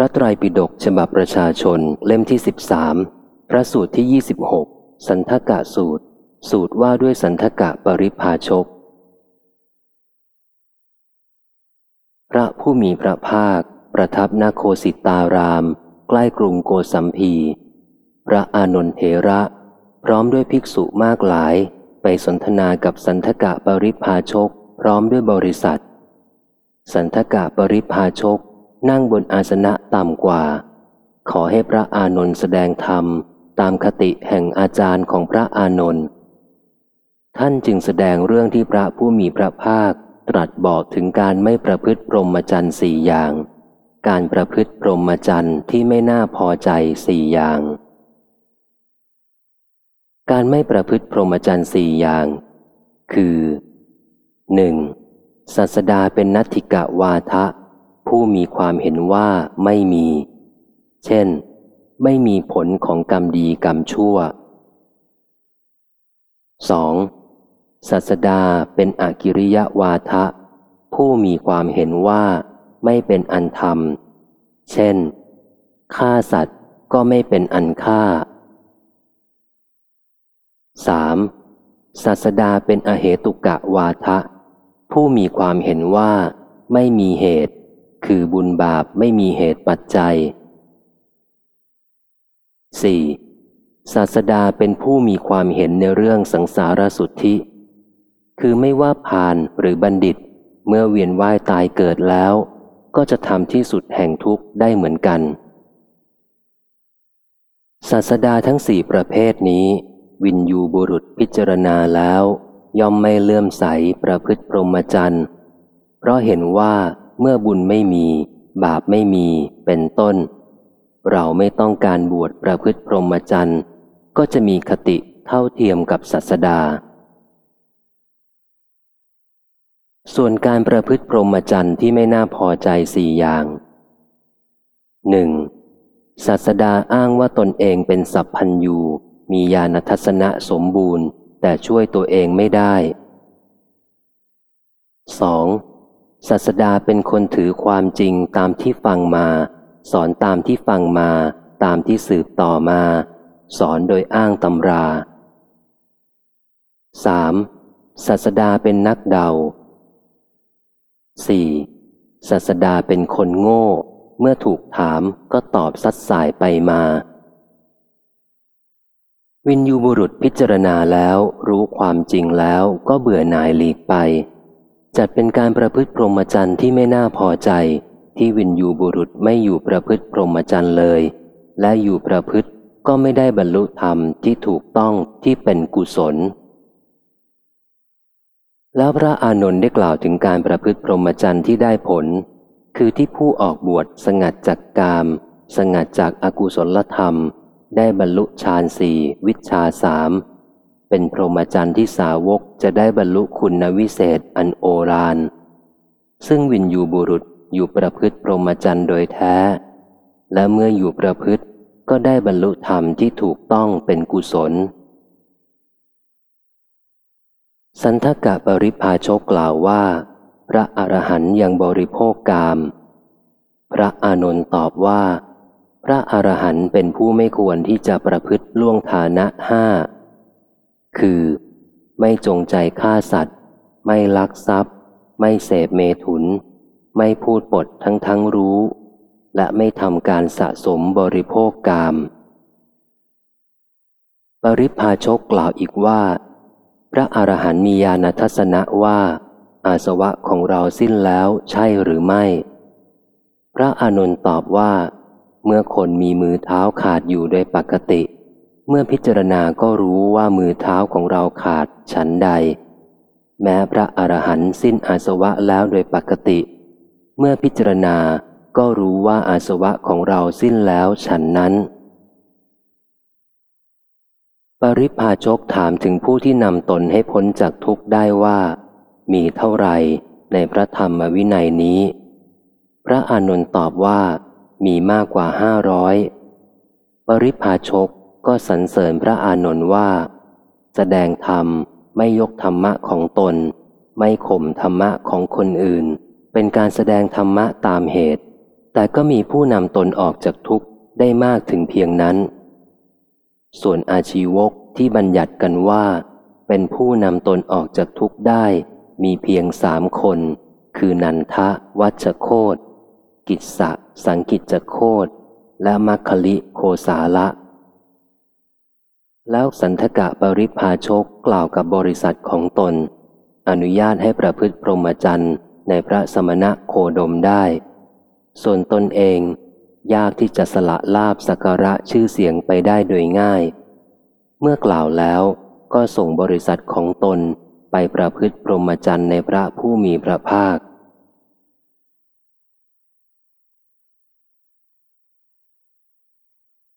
ระไตรปิฎกฉบับประชาชนเล่มที่สิบสามพระสูตรที่ยี่สิบหกสันทกะสูตร สูตรว่าด้วยสันทกะปริภาชก พระผู้มีพระภาค ประทับนาโคสิตาราม ใกล้กรุงโกสัมพี พระอานนทเถระ พร้อมด้วยภิกษุมากหลาย ไปสนทนากับสันทกะปริภาชก พร้อมด้วยบริษัท สันทกะปริภาชก นั่งบนอาสนะต่ำกว่า ขอให้พระอานนท์แสดงธรรมตามคติแห่งอาจารย์ของพระอานนท์ท่านจึงแสดงเรื่องที่พระผู้มีพระภาค ตรัสบอกถึงการไม่ประพฤติพรหมจรรย์สี่อย่าง การประพฤติพรหมจรรย์ที่ไม่น่าพอใจสี่อย่าง การไม่ประพฤติพรหมจรรย์สี่อย่าง คือหนึ่งศาสดาเป็นนัตถิกะวาทะ ผู้มีความเห็นว่าไม่มี เช่น ไม่มีผลของกรรมดีกรรมชั่ว 2. ศาสดาเป็นอากิริยะวาทะ ผู้มีความเห็นว่าไม่เป็นอันธรรม เช่นฆ่าสัตว์ก็ไม่เป็นอันฆ่า 3. ศาสดาเป็นอเหตุกะวาทะ ผู้มีความเห็นว่าไม่มีเหตุ คือบุญบาปไม่มีเหตุปัจจัย 4. ศาสดาเป็นผู้มีความเห็นในเรื่องสังสารสุทธิ คือไม่ว่าพานหรือบัณฑิต เมื่อเวียนว่ายตายเกิดแล้ว ก็จะทำที่สุดแห่งทุกข์ได้เหมือนกัน ศาสดาทั้งสี่ประเภทนี้ วินยูบุรุษพิจารณาแล้ว ย่อมไม่เลื่อมใสประพฤติพรหมจรรย์เพราะเห็นว่า เมื่อบุญไม่มี บาปไม่มีเป็นต้น เราไม่ต้องการบวชประพฤติพรหมจรรย์ ก็จะมีคติเท่าเทียมกับศาสดา ส่วนการประพฤติพรหมจรรย์ที่ไม่น่าพอใจสี่อย่างหนึ่งศาสดาอ้างว่าตนเองเป็นสัพพัญยูมีญาณทัศนะสมบูรณ์ แต่ช่วยตัวเองไม่ได้ 2. ศาสดาเป็นคนถือความจริงตามที่ฟังมา สอนตามที่ฟังมา ตามที่สืบต่อมา สอนโดยอ้างตำรา 3. ศาสดาเป็นนักเดา 4. ศาสดาเป็นคนโง่ เมื่อถูกถามก็ตอบสัดสายไปมา วินยูบุรุษพิจารณาแล้วรู้ความจริงแล้วก็เบื่อหน่ายหลีกไป จัดเป็นการประพฤติพรหมจรรย์ที่ไม่น่าพอใจ ที่วินยูบุรุษไม่อยู่ประพฤติพรหมจรรย์เลย และอยู่ประพฤติก็ไม่ได้บรรลุธรรมที่ถูกต้องที่เป็นกุศล แล้วพระอานนท์ได้กล่าวถึงการประพฤติพรหมจรรย์ที่ได้ผล คือที่ผู้ออกบวชสงัดจากกาม สงัดจากอากุศลธรรม ได้บรรลุฌานสี่วิชาสาม เป็นพรหมจรรย์ที่สาวกจะได้บรรลุคุณวิเศษอันโอรานซึ่งวินยูบุรุษอยู่ประพฤติพรหมจรรย์โดยแท้ และเมื่ออยู่ประพฤติก็ได้บรรลุธรรมที่ถูกต้องเป็นกุศล สันทกะปริภาชกกล่าวว่า พระอรหันยังบริโภคกาม พระอานนท์ตอบว่า พระอรหันต์เป็นผู้ไม่ควรที่จะประพฤติล่วงฐานะห้า คือ ไม่จงใจฆ่าสัตว์ ไม่ลักทรัพย์ ไม่เสพเมถุน ไม่พูดปดทั้งทั้งรู้ และไม่ทำการสะสมบริโภคกาม ปริพาชกกล่าวอีกว่า พระอรหันต์มีญาณทัศนะว่า อาสวะของเราสิ้นแล้วใช่หรือไม่ พระอานนท์ตอบว่า เมื่อคนมีมือเท้าขาดอยู่โดยปกติเมื่อพิจารณาก็รู้ว่ามือเท้าของเราขาดฉันใด แม้พระอรหันต์สิ้นอาสวะแล้วโดยปกติ เมื่อพิจารณาก็รู้ว่าอาสวะของเราสิ้นแล้วฉันนั้น ปริพาชกถามถึงผู้ที่นำตนให้พ้นจากทุกข์ได้ว่า มีเท่าไรในพระธรรมวินัยนี้ พระอานนท์ตอบว่ามีมากกว่าห้าร้อยปริพาชก ก็สรรเสริญพระอานนท์ว่า แสดงธรรมไม่ยกธรรมะของตน ไม่ข่มธรรมะของคนอื่น เป็นการแสดงธรรมะตามเหตุ แต่ก็มีผู้นำตนออกจากทุกข์ได้มากถึงเพียงนั้น ส่วนอาชีวกที่บัญญัติกันว่า เป็นผู้นำตนออกจากทุกข์ได้ มีเพียงสามคน คือนันทะวัชโคตกิจสะสังกิจจโคตและมัคคลิโคสาละ แล้วสันทกะปริพาชกกล่าวกับบริษัทของตน อนุญาตให้ประพฤติพรหมจรรย์ในพระสมณะโคดมได้ ส่วนตนเอง ยากที่จะสละลาบสักการะชื่อเสียงไปได้โดยง่าย เมื่อกล่าวแล้วก็ส่งบริษัทของตนไปประพฤติพรหมจรรย์ในพระผู้มีพระภาค